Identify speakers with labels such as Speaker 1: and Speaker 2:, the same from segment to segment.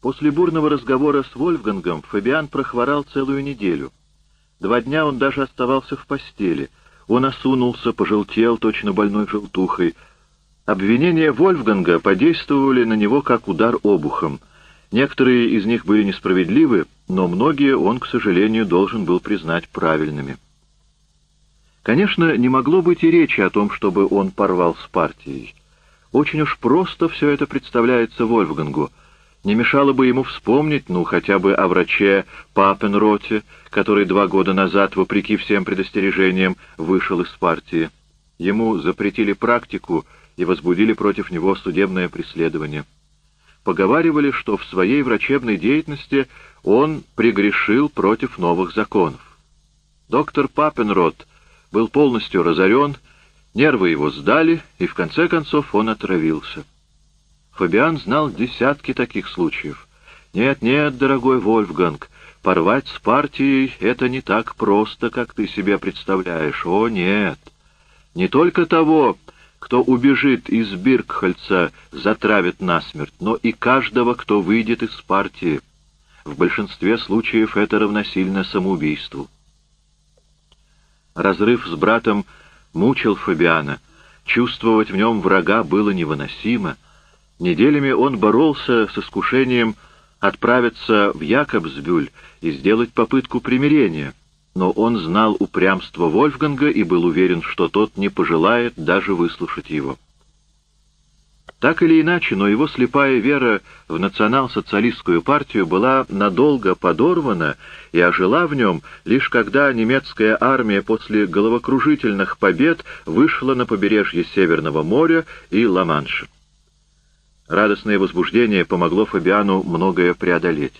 Speaker 1: После бурного разговора с Вольфгангом Фабиан прохворал целую неделю. Два дня он даже оставался в постели. Он осунулся, пожелтел, точно больной желтухой. Обвинения Вольфганга подействовали на него как удар обухом. Некоторые из них были несправедливы, но многие он, к сожалению, должен был признать правильными. Конечно, не могло быть и речи о том, чтобы он порвал с партией. Очень уж просто все это представляется Вольфгангу — не мешало бы ему вспомнить, ну, хотя бы о враче Папенроте, который два года назад, вопреки всем предостережениям, вышел из партии. Ему запретили практику и возбудили против него судебное преследование. Поговаривали, что в своей врачебной деятельности он прегрешил против новых законов. Доктор Папенрот был полностью разорен, нервы его сдали, и в конце концов он отравился. Фабиан знал десятки таких случаев. «Нет, нет, дорогой Вольфганг, порвать с партией — это не так просто, как ты себе представляешь. О, нет! Не только того, кто убежит из Биркхольца, затравит насмерть, но и каждого, кто выйдет из партии. В большинстве случаев это равносильно самоубийству». Разрыв с братом мучил Фабиана. Чувствовать в нем врага было невыносимо — Неделями он боролся с искушением отправиться в Якобсбюль и сделать попытку примирения, но он знал упрямство Вольфганга и был уверен, что тот не пожелает даже выслушать его. Так или иначе, но его слепая вера в национал-социалистскую партию была надолго подорвана и ожила в нем, лишь когда немецкая армия после головокружительных побед вышла на побережье Северного моря и Ла-Манша. Радостное возбуждение помогло Фабиану многое преодолеть.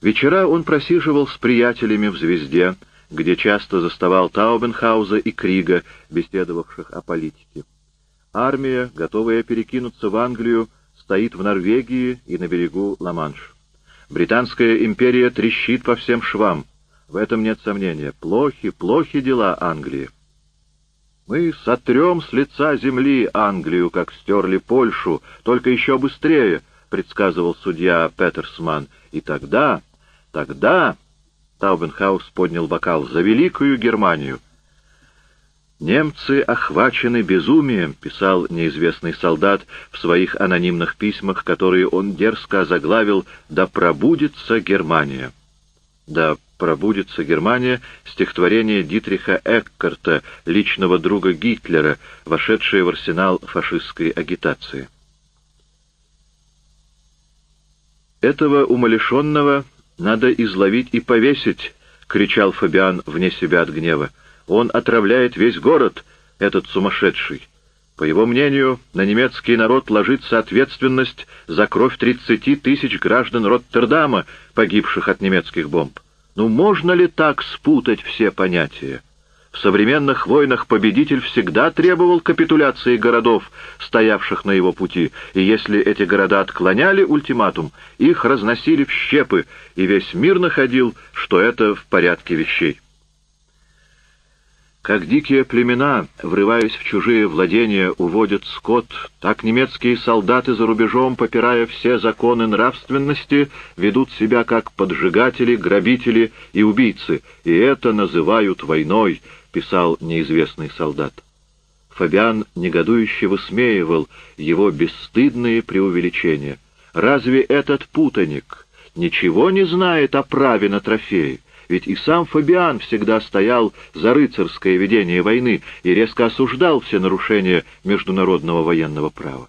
Speaker 1: Вечера он просиживал с приятелями в «Звезде», где часто заставал Таубенхауза и Крига, беседовавших о политике. Армия, готовая перекинуться в Англию, стоит в Норвегии и на берегу Ла-Манш. Британская империя трещит по всем швам. В этом нет сомнения. Плохи, плохи дела Англии. Мы сотрем с лица земли Англию, как стерли Польшу, только еще быстрее, — предсказывал судья Петерсман. И тогда, тогда... Таубенхаус поднял бокал за Великую Германию. «Немцы охвачены безумием», — писал неизвестный солдат в своих анонимных письмах, которые он дерзко озаглавил «Да пробудется Германия». «Да пробудется Германия» стихотворение Дитриха Эккарта, личного друга Гитлера, вошедшее в арсенал фашистской агитации. «Этого умалишенного надо изловить и повесить!» — кричал Фабиан вне себя от гнева. «Он отравляет весь город, этот сумасшедший!» По его мнению, на немецкий народ ложится ответственность за кровь 30 тысяч граждан Роттердама, погибших от немецких бомб. Ну можно ли так спутать все понятия? В современных войнах победитель всегда требовал капитуляции городов, стоявших на его пути, и если эти города отклоняли ультиматум, их разносили в щепы, и весь мир находил, что это в порядке вещей. Как дикие племена, врываясь в чужие владения, уводят скот, так немецкие солдаты за рубежом, попирая все законы нравственности, ведут себя как поджигатели, грабители и убийцы, и это называют войной, писал неизвестный солдат. Фабиан негодующе высмеивал его бесстыдные преувеличения. Разве этот путаник ничего не знает о праве на трофеи? Ведь и сам Фабиан всегда стоял за рыцарское ведение войны и резко осуждал все нарушения международного военного права.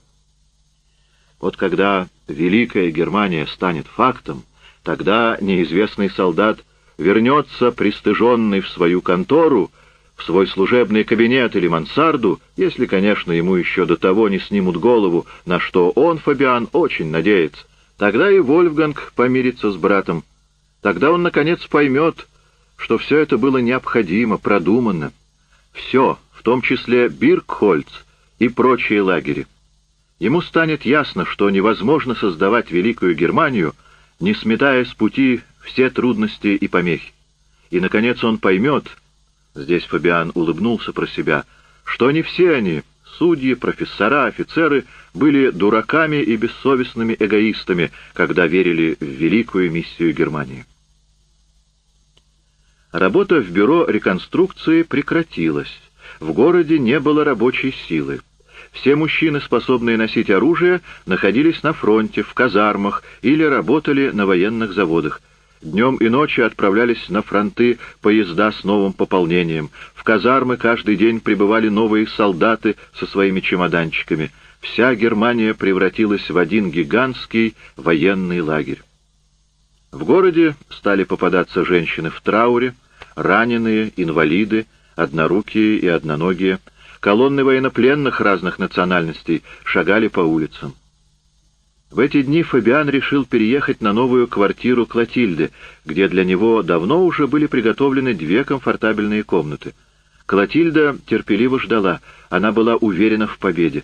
Speaker 1: Вот когда Великая Германия станет фактом, тогда неизвестный солдат вернется пристыженный в свою контору, в свой служебный кабинет или мансарду, если, конечно, ему еще до того не снимут голову, на что он, Фабиан, очень надеется. Тогда и Вольфганг помирится с братом, Тогда он, наконец, поймет, что все это было необходимо, продумано. Все, в том числе Биркхольц и прочие лагеря. Ему станет ясно, что невозможно создавать Великую Германию, не сметая с пути все трудности и помехи. И, наконец, он поймет, здесь Фабиан улыбнулся про себя, что не все они, судьи, профессора, офицеры были дураками и бессовестными эгоистами, когда верили в великую миссию Германии. Работа в бюро реконструкции прекратилась. В городе не было рабочей силы. Все мужчины, способные носить оружие, находились на фронте, в казармах или работали на военных заводах. Днем и ночью отправлялись на фронты поезда с новым пополнением. В казармы каждый день прибывали новые солдаты со своими чемоданчиками. Вся Германия превратилась в один гигантский военный лагерь. В городе стали попадаться женщины в трауре, раненые, инвалиды, однорукие и одноногие. Колонны военнопленных разных национальностей шагали по улицам. В эти дни Фабиан решил переехать на новую квартиру Клотильды, где для него давно уже были приготовлены две комфортабельные комнаты. Клотильда терпеливо ждала, она была уверена в победе.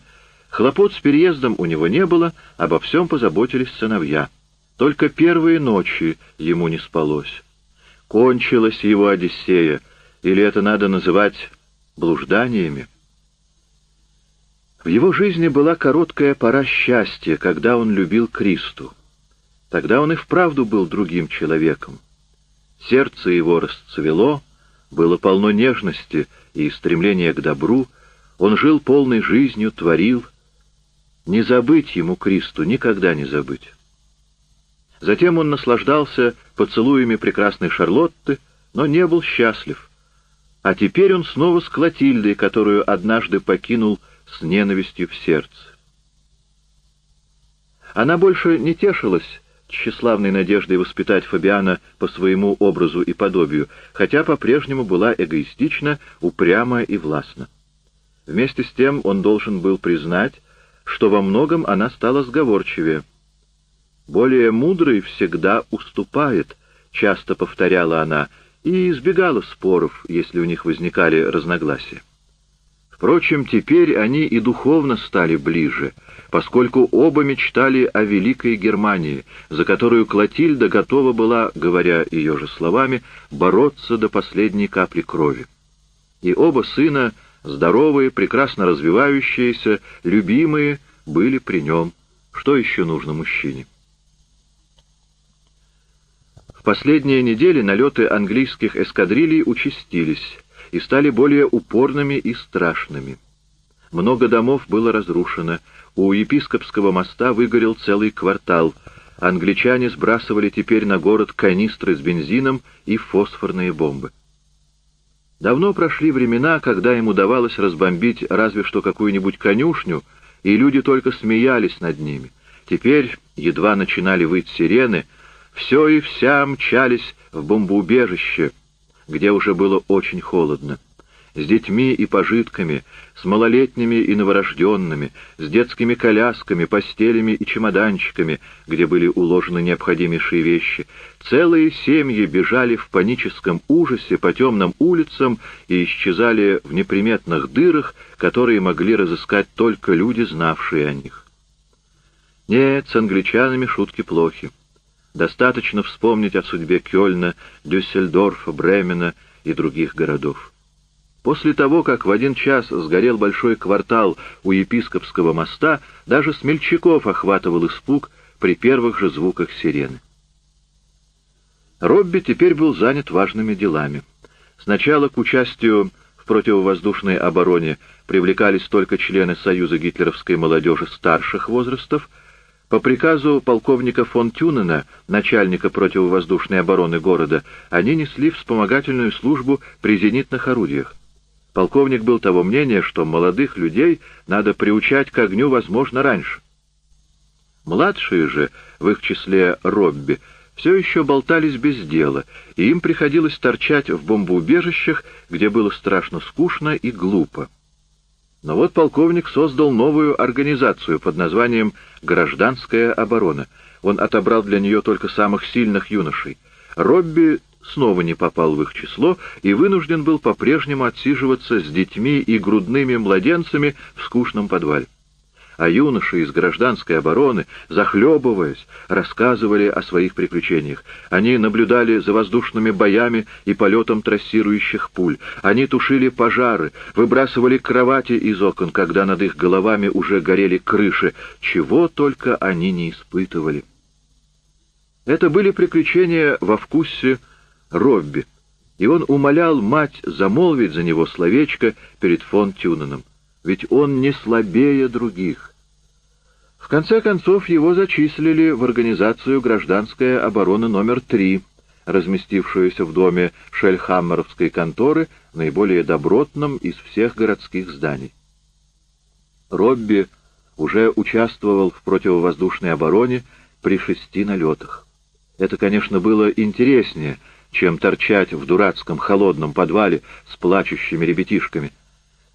Speaker 1: Хлопот с переездом у него не было, обо всем позаботились сыновья. Только первые ночи ему не спалось. Кончилась его Одиссея, или это надо называть блужданиями? В его жизни была короткая пора счастья, когда он любил Кристу. Тогда он и вправду был другим человеком. Сердце его расцвело, было полно нежности и стремления к добру, он жил полной жизнью, творил. Не забыть ему Кристу, никогда не забыть. Затем он наслаждался поцелуями прекрасной Шарлотты, но не был счастлив. А теперь он снова с Клотильдой, которую однажды покинул с ненавистью в сердце. Она больше не тешилась тщеславной надеждой воспитать Фабиана по своему образу и подобию, хотя по-прежнему была эгоистична, упряма и властна. Вместе с тем он должен был признать, что во многом она стала сговорчивее — более мудрый всегда уступает, часто повторяла она, и избегала споров, если у них возникали разногласия. Впрочем, теперь они и духовно стали ближе, поскольку оба мечтали о Великой Германии, за которую Клотильда готова была, говоря ее же словами, бороться до последней капли крови. И оба сына, здоровые, прекрасно развивающиеся, любимые, были при нем. Что еще нужно мужчине? Последние недели налеты английских эскадрилий участились и стали более упорными и страшными. Много домов было разрушено, у епископского моста выгорел целый квартал, англичане сбрасывали теперь на город канистры с бензином и фосфорные бомбы. Давно прошли времена, когда им удавалось разбомбить разве что какую-нибудь конюшню, и люди только смеялись над ними. Теперь едва начинали выть сирены — все и вся мчались в бомбоубежище, где уже было очень холодно. С детьми и пожитками, с малолетними и новорожденными, с детскими колясками, постелями и чемоданчиками, где были уложены необходимейшие вещи. Целые семьи бежали в паническом ужасе по темным улицам и исчезали в неприметных дырах, которые могли разыскать только люди, знавшие о них. Нет, с англичанами шутки плохи. Достаточно вспомнить о судьбе Кёльна, Дюссельдорфа, Бремена и других городов. После того, как в один час сгорел большой квартал у епископского моста, даже смельчаков охватывал испуг при первых же звуках сирены. Робби теперь был занят важными делами. Сначала к участию в противовоздушной обороне привлекались только члены Союза гитлеровской молодежи старших возрастов — по приказу полковника фон Тюнена, начальника противовоздушной обороны города, они несли вспомогательную службу при зенитных орудиях. Полковник был того мнения, что молодых людей надо приучать к огню, возможно, раньше. Младшие же, в их числе Робби, все еще болтались без дела, и им приходилось торчать в бомбоубежищах, где было страшно скучно и глупо. Но вот полковник создал новую организацию под названием «Гражданская оборона». Он отобрал для нее только самых сильных юношей. Робби снова не попал в их число и вынужден был по-прежнему отсиживаться с детьми и грудными младенцами в скучном подвале. А юноши из гражданской обороны, захлебываясь, рассказывали о своих приключениях. Они наблюдали за воздушными боями и полетом трассирующих пуль. Они тушили пожары, выбрасывали кровати из окон, когда над их головами уже горели крыши. Чего только они не испытывали. Это были приключения во вкусе Робби, и он умолял мать замолвить за него словечко перед фон Тюненом ведь он не слабее других. В конце концов, его зачислили в организацию «Гражданская оборона номер 3», разместившуюся в доме Шельхаммеровской конторы, наиболее добротном из всех городских зданий. Робби уже участвовал в противовоздушной обороне при шести налетах. Это, конечно, было интереснее, чем торчать в дурацком холодном подвале с плачущими ребятишками —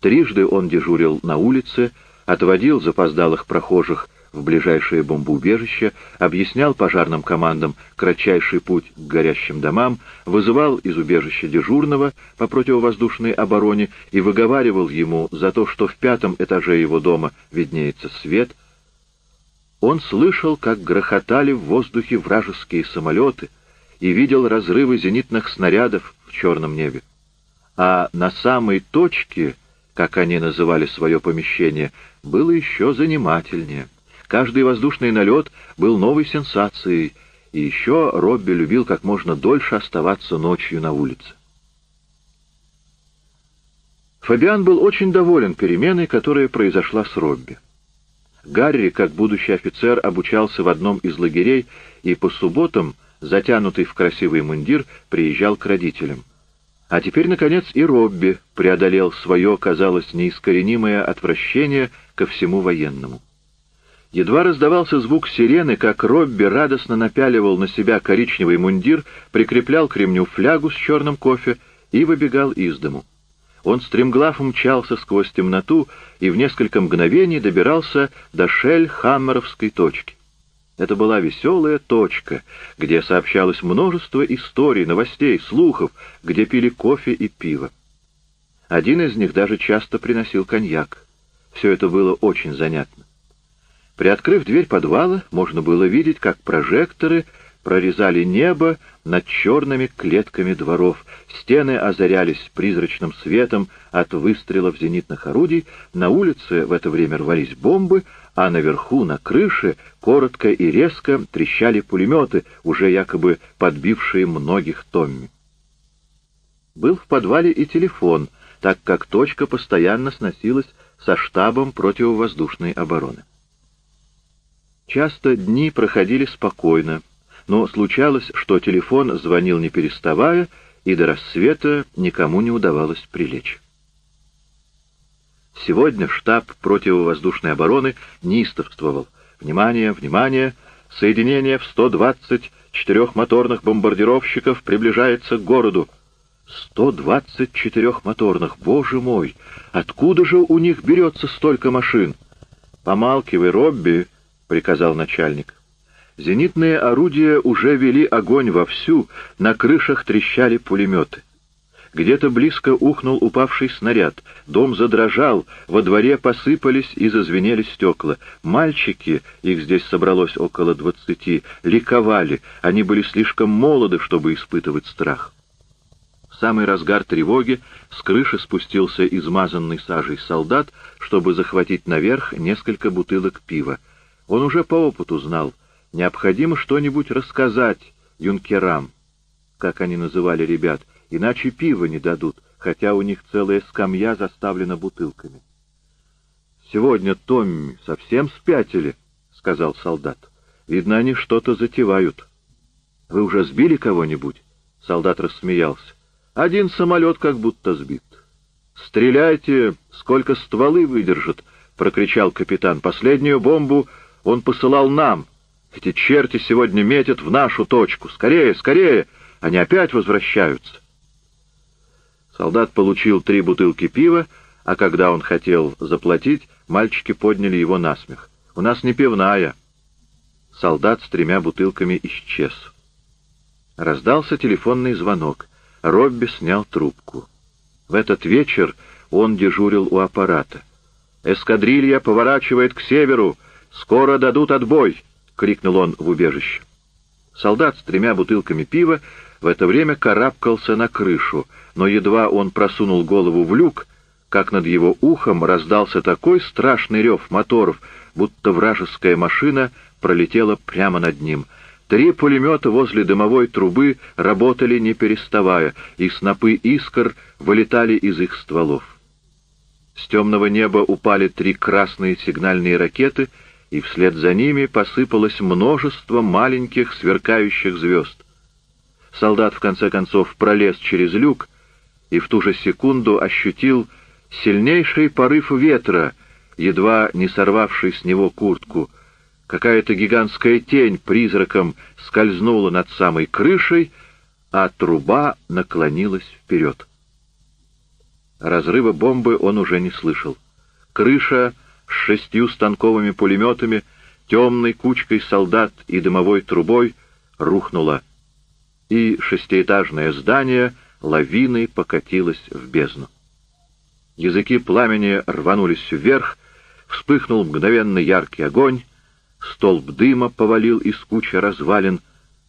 Speaker 1: Трижды он дежурил на улице, отводил запоздалых прохожих в ближайшее бомбоубежище, объяснял пожарным командам кратчайший путь к горящим домам, вызывал из убежища дежурного по противовоздушной обороне и выговаривал ему за то, что в пятом этаже его дома виднеется свет. Он слышал, как грохотали в воздухе вражеские самолеты и видел разрывы зенитных снарядов в черном небе. А на самой точке как они называли свое помещение, было еще занимательнее. Каждый воздушный налет был новой сенсацией, и еще Робби любил как можно дольше оставаться ночью на улице. Фабиан был очень доволен переменой, которая произошла с Робби. Гарри, как будущий офицер, обучался в одном из лагерей и по субботам, затянутый в красивый мундир, приезжал к родителям. А теперь, наконец, и Робби преодолел свое, казалось, неискоренимое отвращение ко всему военному. Едва раздавался звук сирены, как Робби радостно напяливал на себя коричневый мундир, прикреплял к ремню флягу с черным кофе и выбегал из дому. Он стремглав мчался сквозь темноту и в несколько мгновений добирался до Шель-Хаммеровской точки. Это была веселая точка, где сообщалось множество историй, новостей, слухов, где пили кофе и пиво. Один из них даже часто приносил коньяк. Все это было очень занятно. Приоткрыв дверь подвала, можно было видеть, как прожекторы прорезали небо над черными клетками дворов, стены озарялись призрачным светом от выстрелов зенитных орудий, на улице в это время рвались бомбы, а наверху, на крыше, коротко и резко трещали пулеметы, уже якобы подбившие многих Томми. Был в подвале и телефон, так как точка постоянно сносилась со штабом противовоздушной обороны. Часто дни проходили спокойно, но случалось, что телефон звонил не переставая, и до рассвета никому не удавалось прилечь. Сегодня штаб противовоздушной обороны неистовствовал. Внимание, внимание! Соединение в 120 четырехмоторных бомбардировщиков приближается к городу. 124 моторных, боже мой! Откуда же у них берется столько машин? «Помалкивай, Робби!» — приказал начальник. Зенитные орудия уже вели огонь вовсю, на крышах трещали пулеметы. Где-то близко ухнул упавший снаряд, дом задрожал, во дворе посыпались и зазвенели стекла. Мальчики, их здесь собралось около двадцати, ликовали, они были слишком молоды, чтобы испытывать страх. В самый разгар тревоги с крыши спустился измазанный сажей солдат, чтобы захватить наверх несколько бутылок пива. Он уже по опыту знал, необходимо что-нибудь рассказать юнкерам, как они называли ребят, иначе пива не дадут, хотя у них целая скамья заставлена бутылками. «Сегодня Томми совсем спятили», — сказал солдат. «Видно, они что-то затевают». «Вы уже сбили кого-нибудь?» — солдат рассмеялся. «Один самолет как будто сбит». «Стреляйте, сколько стволы выдержат!» — прокричал капитан. «Последнюю бомбу он посылал нам. Эти черти сегодня метят в нашу точку. Скорее, скорее! Они опять возвращаются!» Солдат получил три бутылки пива, а когда он хотел заплатить, мальчики подняли его на смех. «У нас не пивная». Солдат с тремя бутылками исчез. Раздался телефонный звонок. Робби снял трубку. В этот вечер он дежурил у аппарата. Эскадрилья поворачивает к северу! Скоро дадут отбой!» — крикнул он в убежище. Солдат с тремя бутылками пива в это время карабкался на крышу, но едва он просунул голову в люк, как над его ухом раздался такой страшный рев моторов, будто вражеская машина пролетела прямо над ним. Три пулемета возле дымовой трубы работали не переставая, и снопы искр вылетали из их стволов. С темного неба упали три красные сигнальные ракеты, и вслед за ними посыпалось множество маленьких сверкающих звезд. Солдат, в конце концов, пролез через люк и в ту же секунду ощутил сильнейший порыв ветра, едва не сорвавший с него куртку. Какая-то гигантская тень призраком скользнула над самой крышей, а труба наклонилась вперед. Разрыва бомбы он уже не слышал. Крыша с шестью станковыми пулеметами, темной кучкой солдат и дымовой трубой рухнула, и шестиэтажное здание лавиной покатилось в бездну. Языки пламени рванулись вверх, вспыхнул мгновенно яркий огонь, столб дыма повалил из кучи развалин,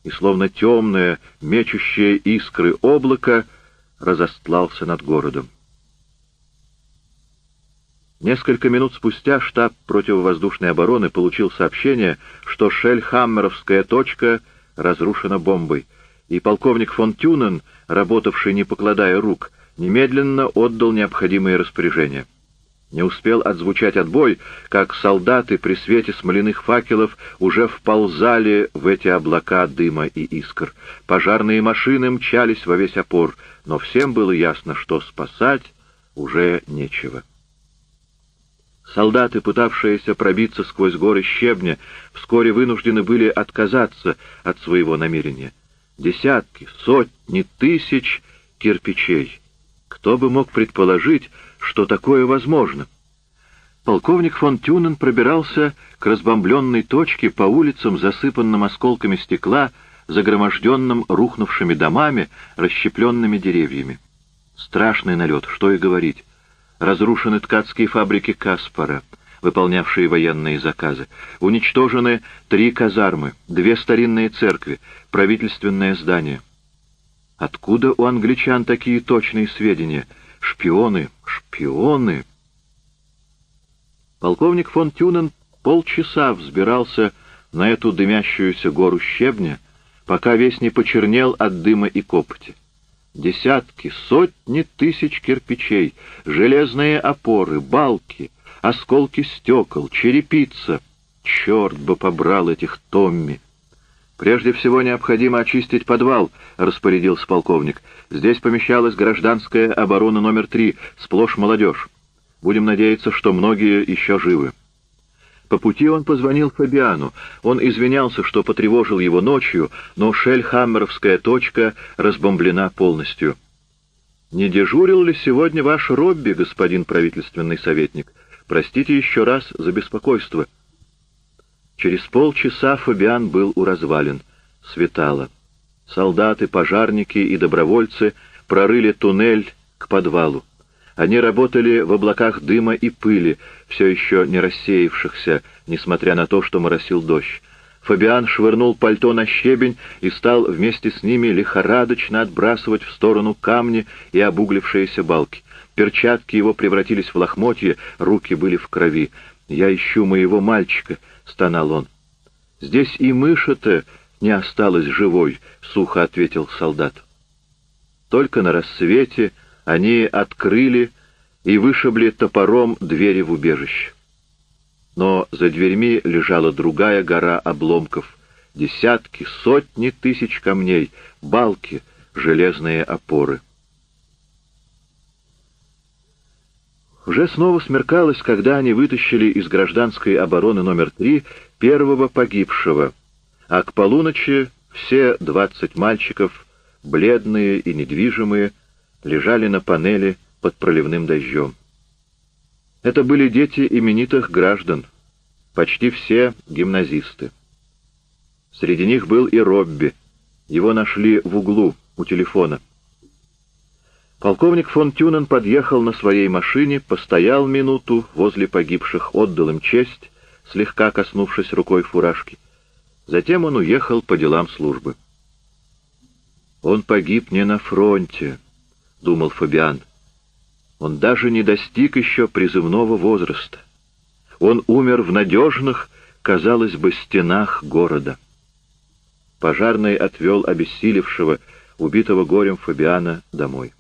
Speaker 1: и словно темное, мечущее искры облако разостлался над городом. Несколько минут спустя штаб противовоздушной обороны получил сообщение, что Шельхаммеровская точка разрушена бомбой, и полковник фон Тюнен, работавший не покладая рук, немедленно отдал необходимые распоряжения. Не успел отзвучать отбой, как солдаты при свете смоляных факелов уже вползали в эти облака дыма и искр. Пожарные машины мчались во весь опор, но всем было ясно, что спасать уже нечего. Солдаты, пытавшиеся пробиться сквозь горы щебня, вскоре вынуждены были отказаться от своего намерения. Десятки, сотни тысяч кирпичей. Кто бы мог предположить, что такое возможно? Полковник фон Тюнен пробирался к разбомбленной точке по улицам, засыпанным осколками стекла, загроможденным рухнувшими домами, расщепленными деревьями. Страшный налет, что и говорить. Разрушены ткацкие фабрики Каспара, выполнявшие военные заказы. Уничтожены три казармы, две старинные церкви, правительственное здание. Откуда у англичан такие точные сведения? Шпионы, шпионы! Полковник фон Тюнен полчаса взбирался на эту дымящуюся гору щебня, пока весь не почернел от дыма и копоти. Десятки, сотни тысяч кирпичей, железные опоры, балки, осколки стекол, черепица. Черт бы побрал этих Томми! «Прежде всего необходимо очистить подвал», — распорядился полковник. «Здесь помещалась гражданская оборона номер три, сплошь молодежь. Будем надеяться, что многие еще живы». По пути он позвонил Фабиану. Он извинялся, что потревожил его ночью, но Шельхаммеровская точка разбомблена полностью. «Не дежурил ли сегодня ваш Робби, господин правительственный советник? Простите еще раз за беспокойство». Через полчаса Фабиан был у развалин. Светало. Солдаты, пожарники и добровольцы прорыли туннель к подвалу. Они работали в облаках дыма и пыли, все еще не рассеявшихся, несмотря на то, что моросил дождь. Фабиан швырнул пальто на щебень и стал вместе с ними лихорадочно отбрасывать в сторону камни и обуглившиеся балки. Перчатки его превратились в лохмотья, руки были в крови. «Я ищу моего мальчика», — стонал он. «Здесь и мыша-то не осталась живой», — сухо ответил солдат. Только на рассвете они открыли и вышибли топором двери в убежище. Но за дверьми лежала другая гора обломков, десятки, сотни тысяч камней, балки, железные опоры. Уже снова смеркалось, когда они вытащили из гражданской обороны номер три первого погибшего, а к полуночи все двадцать мальчиков, бледные и недвижимые, лежали на панели под проливным дождем. Это были дети именитых граждан, почти все гимназисты. Среди них был и Робби. Его нашли в углу у телефона. Полковник фон Тюнен подъехал на своей машине, постоял минуту возле погибших, отдал им честь, слегка коснувшись рукой фуражки. Затем он уехал по делам службы. «Он погиб не на фронте», — думал Фабиан. «Он даже не достиг еще призывного возраста. Он умер в надежных, казалось бы, стенах города». Пожарный отвел обессилевшего, убитого горем Фабиана домой.